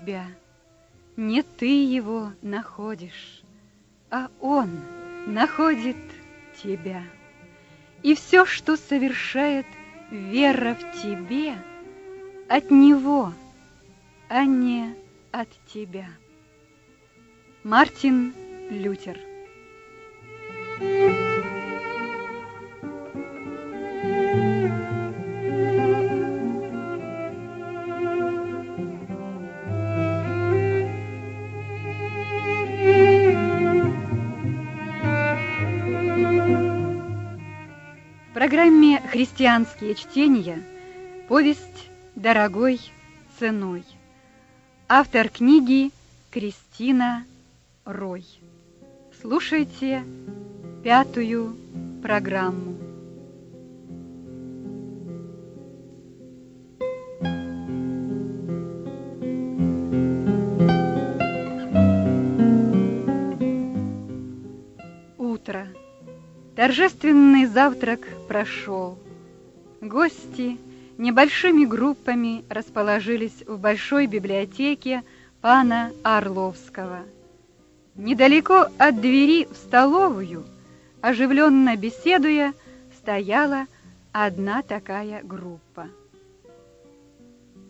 тебя. Не ты его находишь, а он находит тебя. И все, что совершает вера в тебе, от него, а не от тебя. Мартин Лютер В программе «Христианские чтения» повесть «Дорогой ценой». Автор книги Кристина Рой. Слушайте пятую программу. Утро. Торжественный завтрак прошел. Гости небольшими группами расположились в большой библиотеке пана Орловского. Недалеко от двери в столовую, оживленно беседуя, стояла одна такая группа.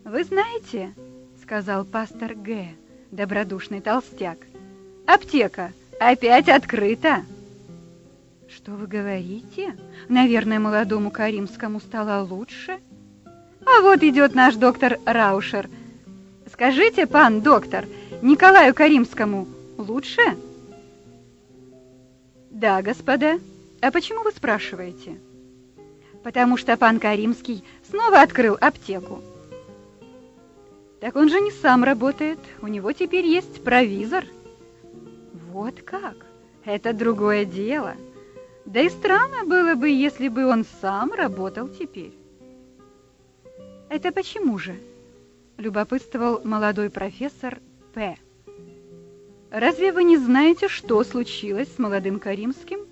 «Вы знаете, — сказал пастор Г., добродушный толстяк, — аптека опять открыта!» «Что вы говорите? Наверное, молодому Каримскому стало лучше?» «А вот идет наш доктор Раушер. Скажите, пан доктор, Николаю Каримскому лучше?» «Да, господа. А почему вы спрашиваете?» «Потому что пан Каримский снова открыл аптеку». «Так он же не сам работает. У него теперь есть провизор». «Вот как? Это другое дело». Да и странно было бы, если бы он сам работал теперь. Это почему же? Любопытствовал молодой профессор П. Разве вы не знаете, что случилось с молодым Каримским?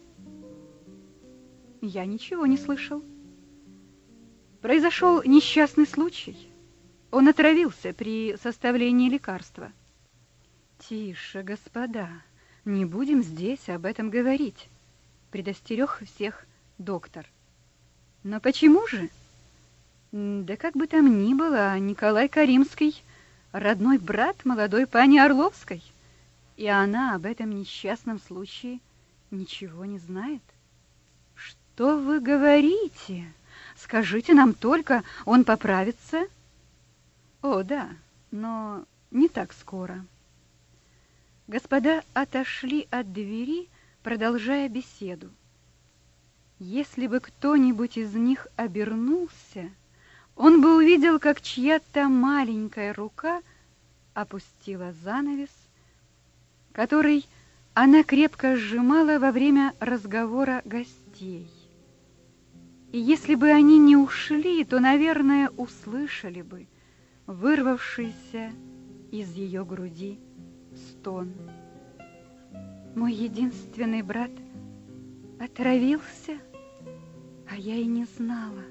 Я ничего не слышал. Произошел несчастный случай. Он отравился при составлении лекарства. Тише, господа, не будем здесь об этом говорить предостерег всех доктор. Но почему же? Да как бы там ни было, Николай Каримский — родной брат молодой пани Орловской, и она об этом несчастном случае ничего не знает. Что вы говорите? Скажите нам только, он поправится? О, да, но не так скоро. Господа отошли от двери, продолжая беседу. Если бы кто-нибудь из них обернулся, он бы увидел, как чья-то маленькая рука опустила занавес, который она крепко сжимала во время разговора гостей. И если бы они не ушли, то, наверное, услышали бы вырвавшийся из ее груди стон. Мой единственный брат отравился, а я и не знала.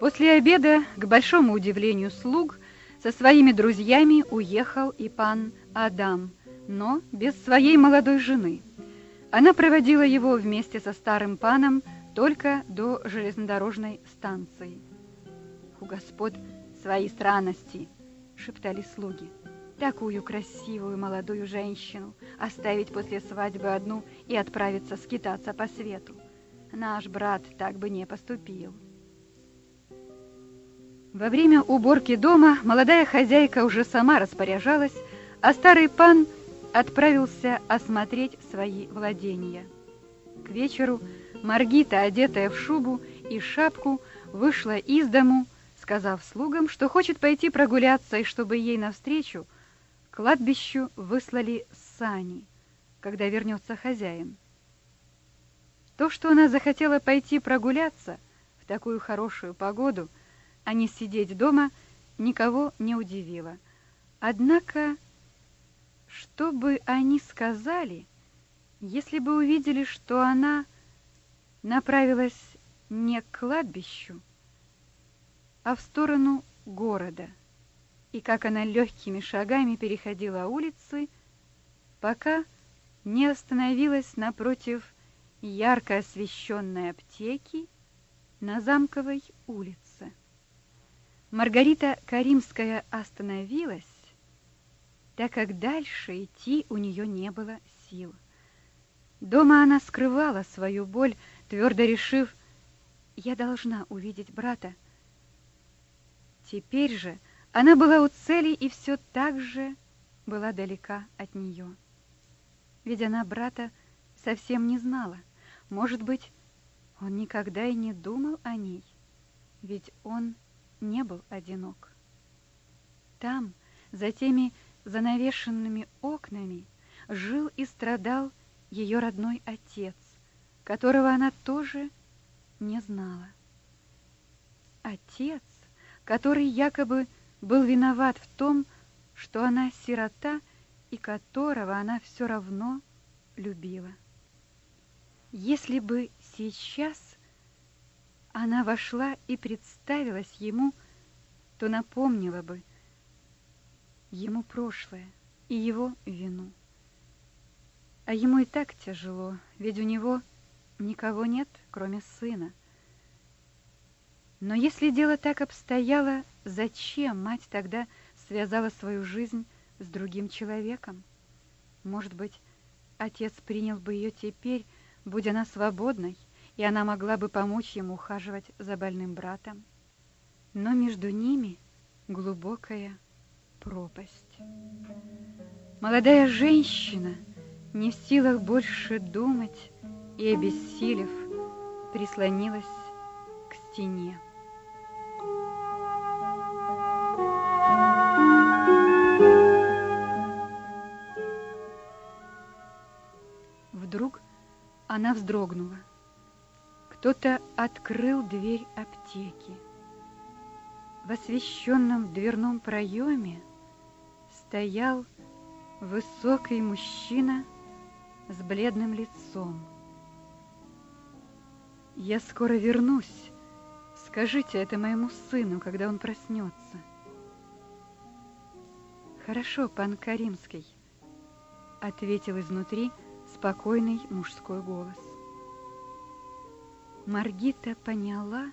После обеда, к большому удивлению слуг, со своими друзьями уехал и пан Адам, но без своей молодой жены – она проводила его вместе со старым паном только до железнодорожной станции. «У господ свои странности», — шептали слуги. «Такую красивую молодую женщину оставить после свадьбы одну и отправиться скитаться по свету. Наш брат так бы не поступил». Во время уборки дома молодая хозяйка уже сама распоряжалась, а старый пан — отправился осмотреть свои владения. К вечеру Маргита, одетая в шубу и шапку, вышла из дому, сказав слугам, что хочет пойти прогуляться, и чтобы ей навстречу к кладбищу выслали сани, когда вернется хозяин. То, что она захотела пойти прогуляться в такую хорошую погоду, а не сидеть дома, никого не удивило. Однако, что бы они сказали, если бы увидели, что она направилась не к кладбищу, а в сторону города, и как она легкими шагами переходила улицы, пока не остановилась напротив ярко освещенной аптеки на Замковой улице. Маргарита Каримская остановилась, так как дальше идти у нее не было сил. Дома она скрывала свою боль, твердо решив, «Я должна увидеть брата». Теперь же она была у цели и все так же была далека от нее. Ведь она брата совсем не знала. Может быть, он никогда и не думал о ней, ведь он не был одинок. Там, за теми занавешенными окнами, жил и страдал ее родной отец, которого она тоже не знала. Отец, который якобы был виноват в том, что она сирота и которого она все равно любила. Если бы сейчас она вошла и представилась ему, то напомнила бы ему прошлое и его вину. А ему и так тяжело, ведь у него никого нет, кроме сына. Но если дело так обстояло, зачем мать тогда связала свою жизнь с другим человеком? Может быть, отец принял бы ее теперь, будь она свободной, и она могла бы помочь ему ухаживать за больным братом. Но между ними глубокая пропасть. Молодая женщина, не в силах больше думать и, обессилев, прислонилась к стене. Вдруг она вздрогнула. Кто-то открыл дверь аптеки. В освещенном дверном проеме стоял высокий мужчина с бледным лицом. «Я скоро вернусь. Скажите это моему сыну, когда он проснется». «Хорошо, пан Каримский», — ответил изнутри спокойный мужской голос. Маргита поняла,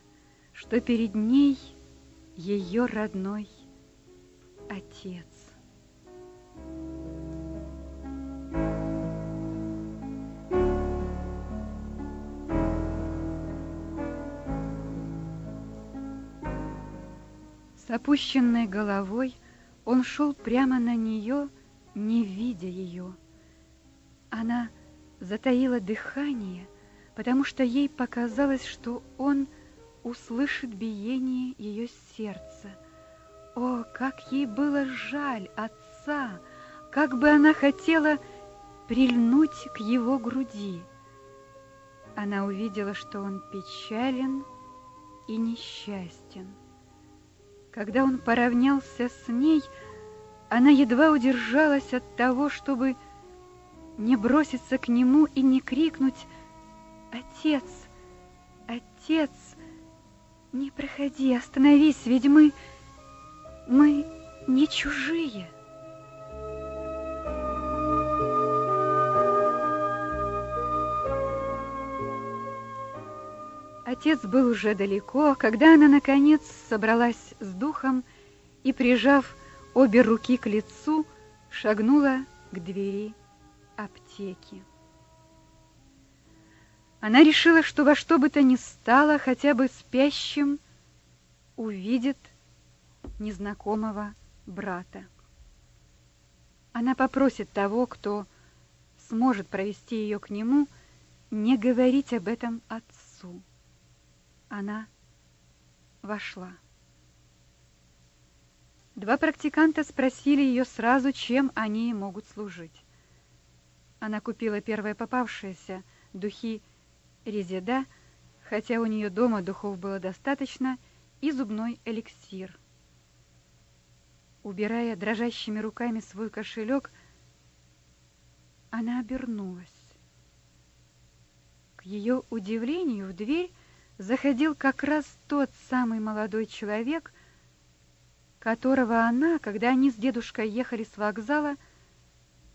что перед ней ее родной отец. С опущенной головой он шел прямо на нее, не видя ее. Она затаила дыхание, потому что ей показалось, что он услышит биение ее сердца. О, как ей было жаль отца, как бы она хотела прильнуть к его груди. Она увидела, что он печален и несчастен. Когда он поравнялся с ней, она едва удержалась от того, чтобы не броситься к нему и не крикнуть «Отец! Отец! Не проходи, остановись, ведь мы... мы не чужие!» Отец был уже далеко, когда она, наконец, собралась с духом и, прижав обе руки к лицу, шагнула к двери аптеки. Она решила, что во что бы то ни стало, хотя бы спящим, увидит незнакомого брата. Она попросит того, кто сможет провести ее к нему, не говорить об этом отцу. Она вошла. Два практиканта спросили ее сразу, чем они могут служить. Она купила первое попавшееся духи резеда, хотя у нее дома духов было достаточно, и зубной эликсир. убирая дрожащими руками свой кошелек, она обернулась. К ее удивлению в дверь заходил как раз тот самый молодой человек, которого она, когда они с дедушкой ехали с вокзала,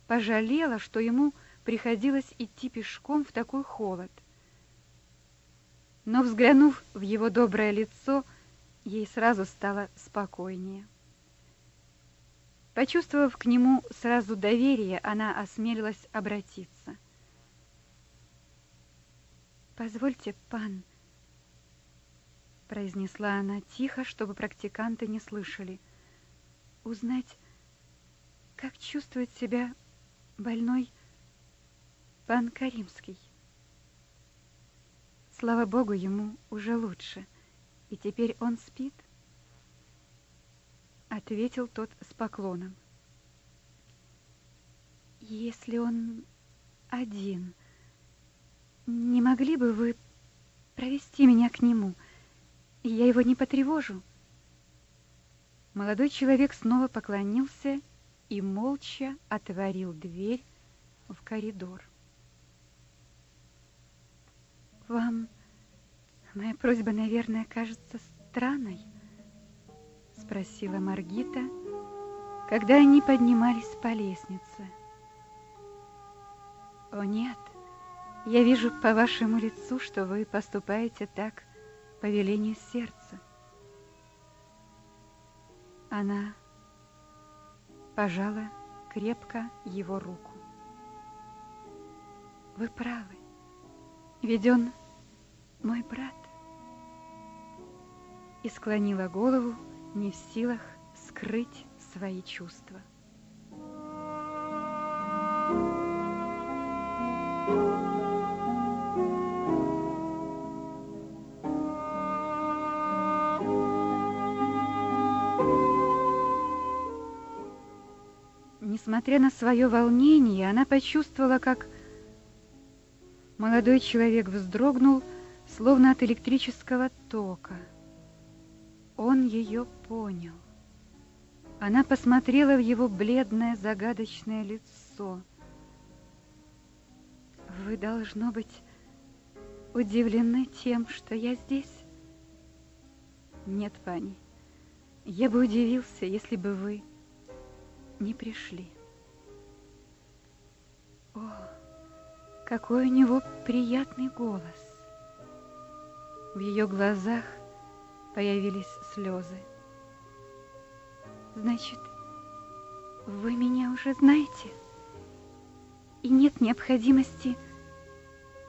пожалела, что ему приходилось идти пешком в такой холод. Но, взглянув в его доброе лицо, ей сразу стало спокойнее. Почувствовав к нему сразу доверие, она осмелилась обратиться. «Позвольте, пан», — произнесла она тихо, чтобы практиканты не слышали, — «узнать, как чувствует себя больной пан Каримский». Слава Богу, ему уже лучше, и теперь он спит. Ответил тот с поклоном. Если он один, не могли бы вы провести меня к нему? Я его не потревожу. Молодой человек снова поклонился и молча отворил дверь в коридор. Вам моя просьба, наверное, кажется странной, спросила Маргита, когда они поднимались по лестнице. О нет, я вижу по вашему лицу, что вы поступаете так по велению сердца. Она пожала крепко его руку. Вы правы. Ведь он мой брат. И склонила голову, не в силах скрыть свои чувства. Несмотря на свое волнение, она почувствовала, как Молодой человек вздрогнул, словно от электрического тока. Он ее понял. Она посмотрела в его бледное загадочное лицо. Вы, должно быть, удивлены тем, что я здесь? Нет, пани, я бы удивился, если бы вы не пришли. О! Какой у него приятный голос. В ее глазах появились слезы. Значит, вы меня уже знаете? И нет необходимости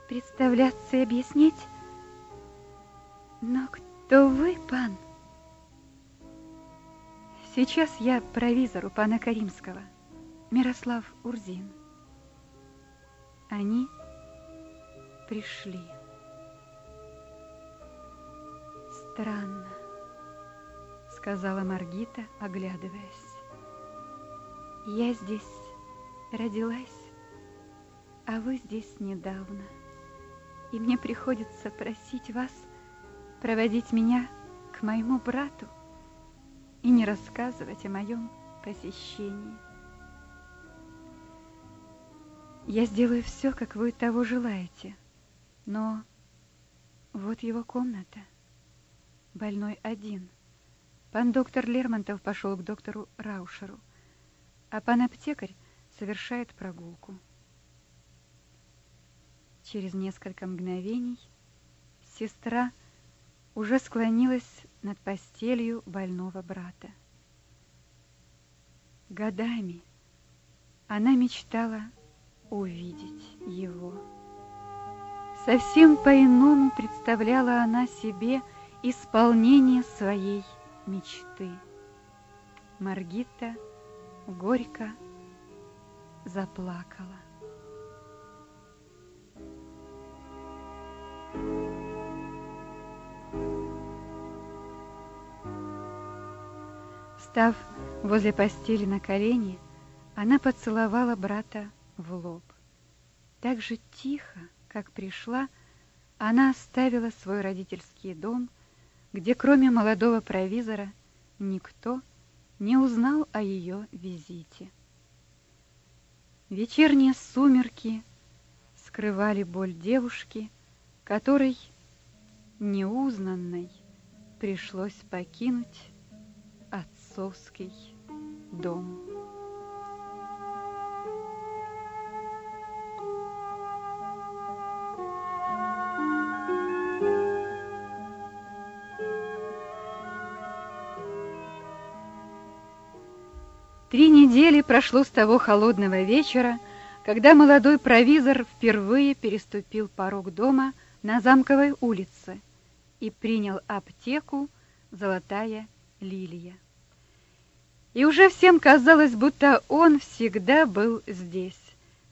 представляться и объяснять? Но кто вы, пан? Сейчас я провизор у пана Каримского, Мирослав Урзин. Они пришли. Странно, сказала Маргита, оглядываясь. Я здесь родилась, а вы здесь недавно. И мне приходится просить вас проводить меня к моему брату и не рассказывать о моем посещении. Я сделаю все, как вы того желаете. Но вот его комната. Больной один. Пан доктор Лермонтов пошел к доктору Раушеру, а пан аптекарь совершает прогулку. Через несколько мгновений сестра уже склонилась над постелью больного брата. Годами она мечтала увидеть его. Совсем по-иному представляла она себе исполнение своей мечты. Маргита горько заплакала. Встав возле постели на колени, она поцеловала брата в лоб. Так же тихо, как пришла, она оставила свой родительский дом, где кроме молодого провизора никто не узнал о ее визите. Вечерние сумерки скрывали боль девушки, которой, неузнанной, пришлось покинуть отцовский дом. Прошло с того холодного вечера, когда молодой провизор впервые переступил порог дома на Замковой улице и принял аптеку «Золотая лилия». И уже всем казалось, будто он всегда был здесь.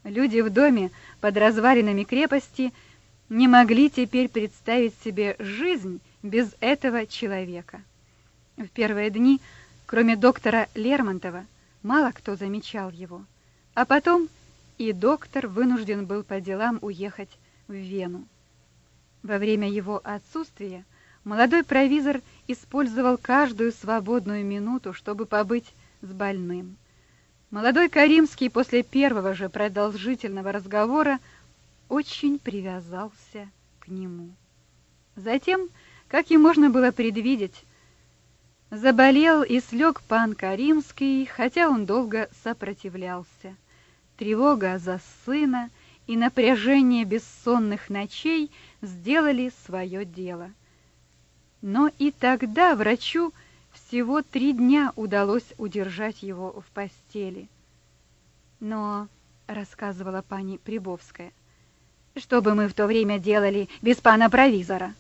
Люди в доме под развалинами крепости не могли теперь представить себе жизнь без этого человека. В первые дни, кроме доктора Лермонтова, мало кто замечал его. А потом и доктор вынужден был по делам уехать в Вену. Во время его отсутствия молодой провизор использовал каждую свободную минуту, чтобы побыть с больным. Молодой Каримский после первого же продолжительного разговора очень привязался к нему. Затем, как и можно было предвидеть, Заболел и слег пан Каримский, хотя он долго сопротивлялся. Тревога за сына и напряжение бессонных ночей сделали свое дело. Но и тогда врачу всего три дня удалось удержать его в постели. Но, рассказывала пани Прибовская, что бы мы в то время делали без пана провизора?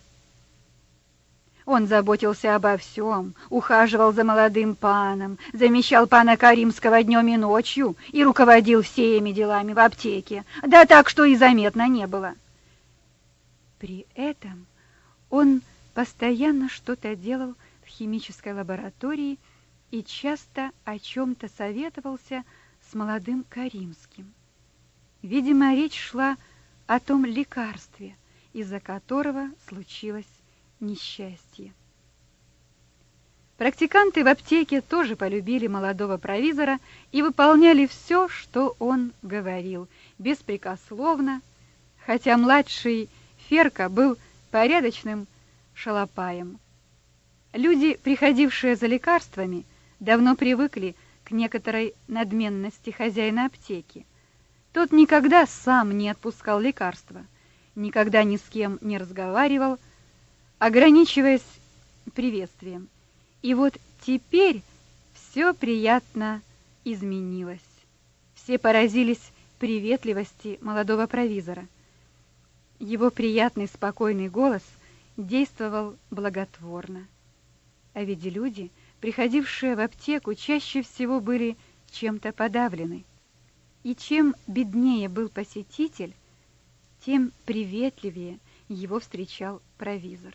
Он заботился обо всем, ухаживал за молодым паном, замещал пана Каримского днем и ночью и руководил всеми делами в аптеке, да так, что и заметно не было. При этом он постоянно что-то делал в химической лаборатории и часто о чем-то советовался с молодым Каримским. Видимо, речь шла о том лекарстве, из-за которого случилось несчастье. Практиканты в аптеке тоже полюбили молодого провизора и выполняли все, что он говорил, беспрекословно, хотя младший Ферка был порядочным шалопаем. Люди, приходившие за лекарствами, давно привыкли к некоторой надменности хозяина аптеки. Тот никогда сам не отпускал лекарства, никогда ни с кем не разговаривал, ограничиваясь приветствием. И вот теперь все приятно изменилось. Все поразились приветливости молодого провизора. Его приятный спокойный голос действовал благотворно. А ведь люди, приходившие в аптеку, чаще всего были чем-то подавлены. И чем беднее был посетитель, тем приветливее его встречал провизор.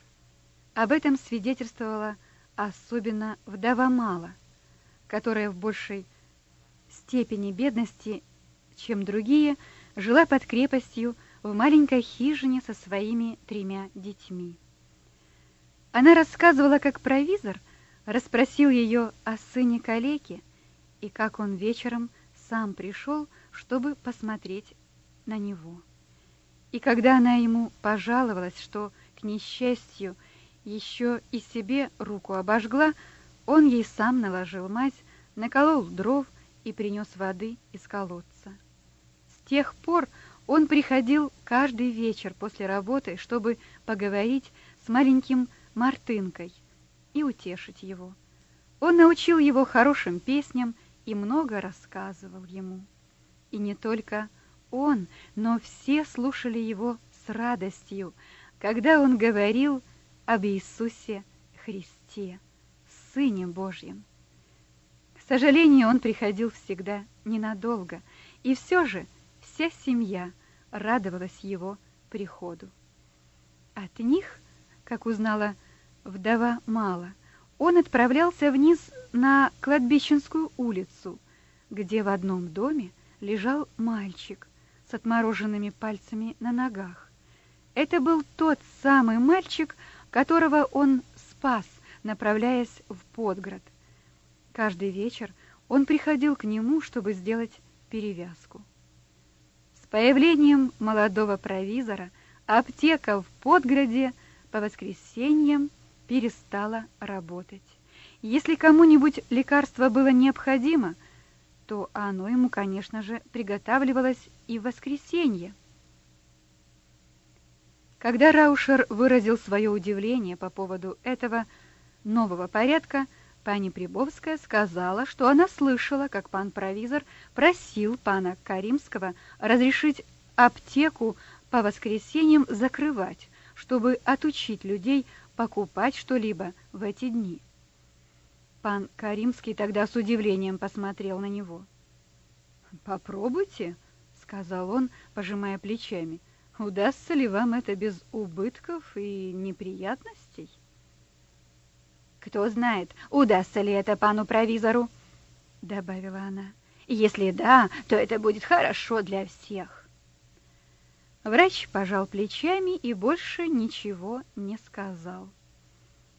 Об этом свидетельствовала особенно вдова Мала, которая в большей степени бедности, чем другие, жила под крепостью в маленькой хижине со своими тремя детьми. Она рассказывала, как провизор расспросил ее о сыне калеки и как он вечером сам пришел, чтобы посмотреть на него. И когда она ему пожаловалась, что, к несчастью, еще и себе руку обожгла, он ей сам наложил мазь, наколол дров и принес воды из колодца. С тех пор он приходил каждый вечер после работы, чтобы поговорить с маленьким Мартынкой и утешить его. Он научил его хорошим песням и много рассказывал ему. И не только он, но все слушали его с радостью, когда он говорил об Иисусе Христе, Сыне Божьем. К сожалению, он приходил всегда ненадолго, и все же вся семья радовалась его приходу. От них, как узнала вдова Мала, он отправлялся вниз на кладбищенскую улицу, где в одном доме лежал мальчик с отмороженными пальцами на ногах. Это был тот самый мальчик, которого он спас, направляясь в Подград. Каждый вечер он приходил к нему, чтобы сделать перевязку. С появлением молодого провизора аптека в Подграде по воскресеньям перестала работать. Если кому-нибудь лекарство было необходимо, то оно ему, конечно же, приготавливалось и в воскресенье. Когда Раушер выразил свое удивление по поводу этого нового порядка, пани Прибовская сказала, что она слышала, как пан провизор просил пана Каримского разрешить аптеку по воскресеньям закрывать, чтобы отучить людей покупать что-либо в эти дни. Пан Каримский тогда с удивлением посмотрел на него. «Попробуйте», — сказал он, пожимая плечами, — Удастся ли вам это без убытков и неприятностей? Кто знает, удастся ли это пану провизору, добавила она. Если да, то это будет хорошо для всех. Врач пожал плечами и больше ничего не сказал.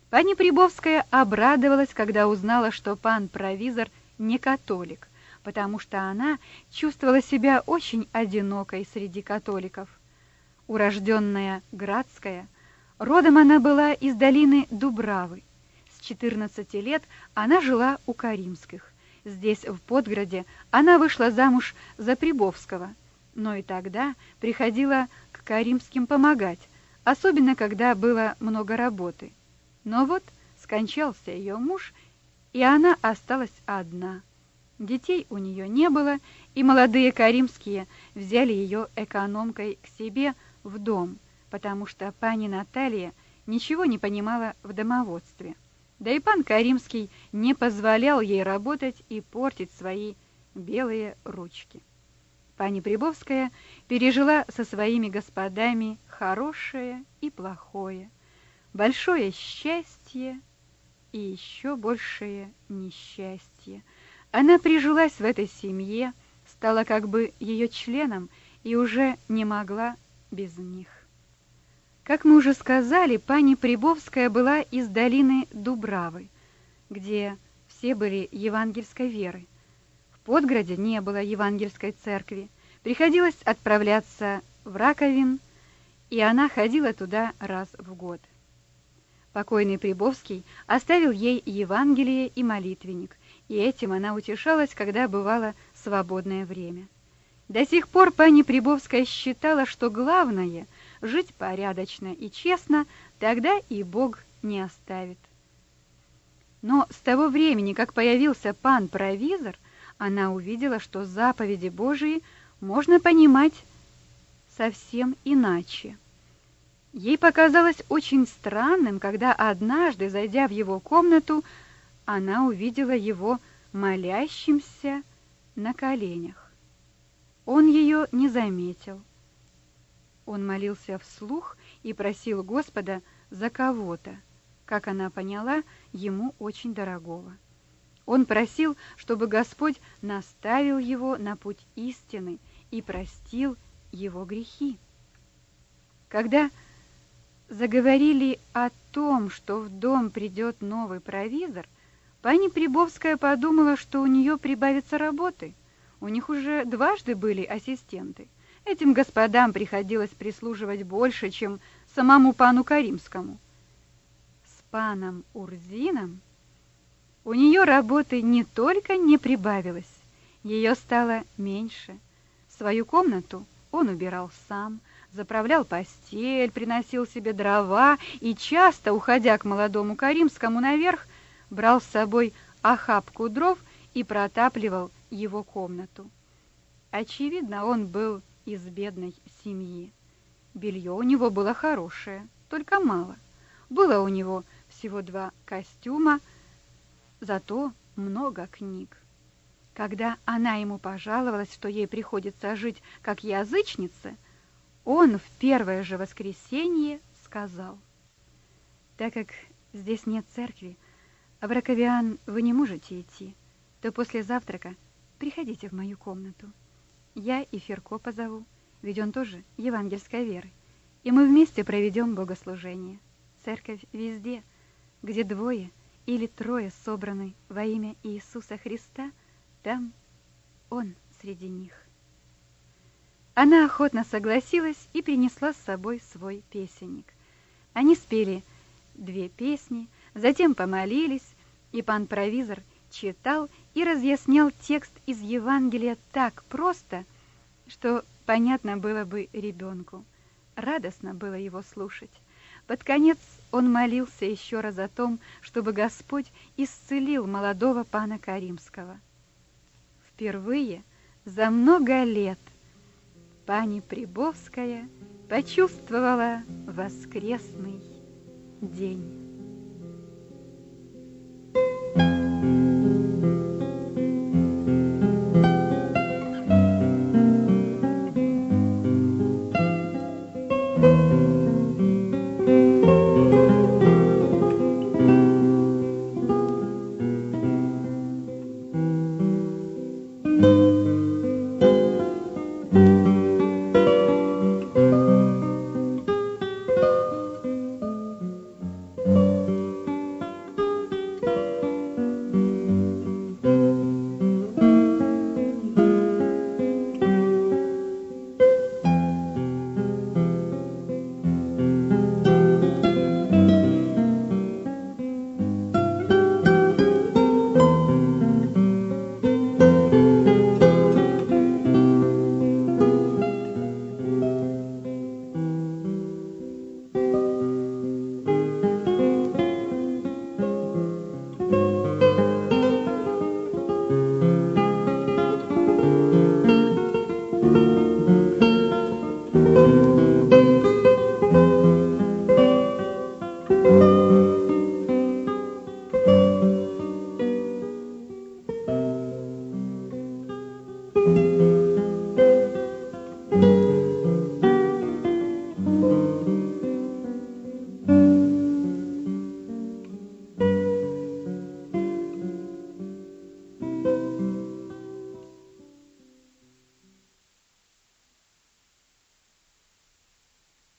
Пани Прибовская обрадовалась, когда узнала, что пан провизор не католик, потому что она чувствовала себя очень одинокой среди католиков урожденная Градская, родом она была из долины Дубравы. С 14 лет она жила у Каримских. Здесь, в Подграде, она вышла замуж за Прибовского, но и тогда приходила к Каримским помогать, особенно когда было много работы. Но вот скончался ее муж, и она осталась одна. Детей у нее не было, и молодые Каримские взяли ее экономкой к себе – в дом, потому что пани Наталья ничего не понимала в домоводстве. Да и пан Каримский не позволял ей работать и портить свои белые ручки. Пани Прибовская пережила со своими господами хорошее и плохое, большое счастье и еще большее несчастье. Она прижилась в этой семье, стала как бы ее членом и уже не могла без них. Как мы уже сказали, пани Прибовская была из долины Дубравы, где все были евангельской веры. В Подграде не было евангельской церкви, приходилось отправляться в Раковин, и она ходила туда раз в год. Покойный Прибовский оставил ей Евангелие и молитвенник, и этим она утешалась, когда бывало свободное время. До сих пор пани Прибовская считала, что главное — жить порядочно и честно, тогда и Бог не оставит. Но с того времени, как появился пан-провизор, она увидела, что заповеди Божии можно понимать совсем иначе. Ей показалось очень странным, когда однажды, зайдя в его комнату, она увидела его молящимся на коленях. Он ее не заметил. Он молился вслух и просил Господа за кого-то, как она поняла, ему очень дорогого. Он просил, чтобы Господь наставил его на путь истины и простил его грехи. Когда заговорили о том, что в дом придет новый провизор, пани Прибовская подумала, что у нее прибавится работы – у них уже дважды были ассистенты. Этим господам приходилось прислуживать больше, чем самому пану Каримскому. С паном Урзином у нее работы не только не прибавилось, ее стало меньше. Свою комнату он убирал сам, заправлял постель, приносил себе дрова и часто, уходя к молодому Каримскому наверх, брал с собой охапку дров и протапливал его комнату. Очевидно, он был из бедной семьи. Белье у него было хорошее, только мало. Было у него всего два костюма, зато много книг. Когда она ему пожаловалась, что ей приходится жить как язычница, он в первое же воскресенье сказал, «Так как здесь нет церкви, а в Раковиан вы не можете идти, то после завтрака Приходите в мою комнату. Я и Ферко позову, ведь он тоже евангельской веры. И мы вместе проведем богослужение. Церковь везде, где двое или трое собраны во имя Иисуса Христа, там Он среди них. Она охотно согласилась и принесла с собой свой песенник. Они спели две песни, затем помолились, и пан провизор читал и разъяснял текст из Евангелия так просто, что понятно было бы ребенку. Радостно было его слушать. Под конец он молился еще раз о том, чтобы Господь исцелил молодого пана Каримского. Впервые за много лет пани Прибовская почувствовала воскресный день.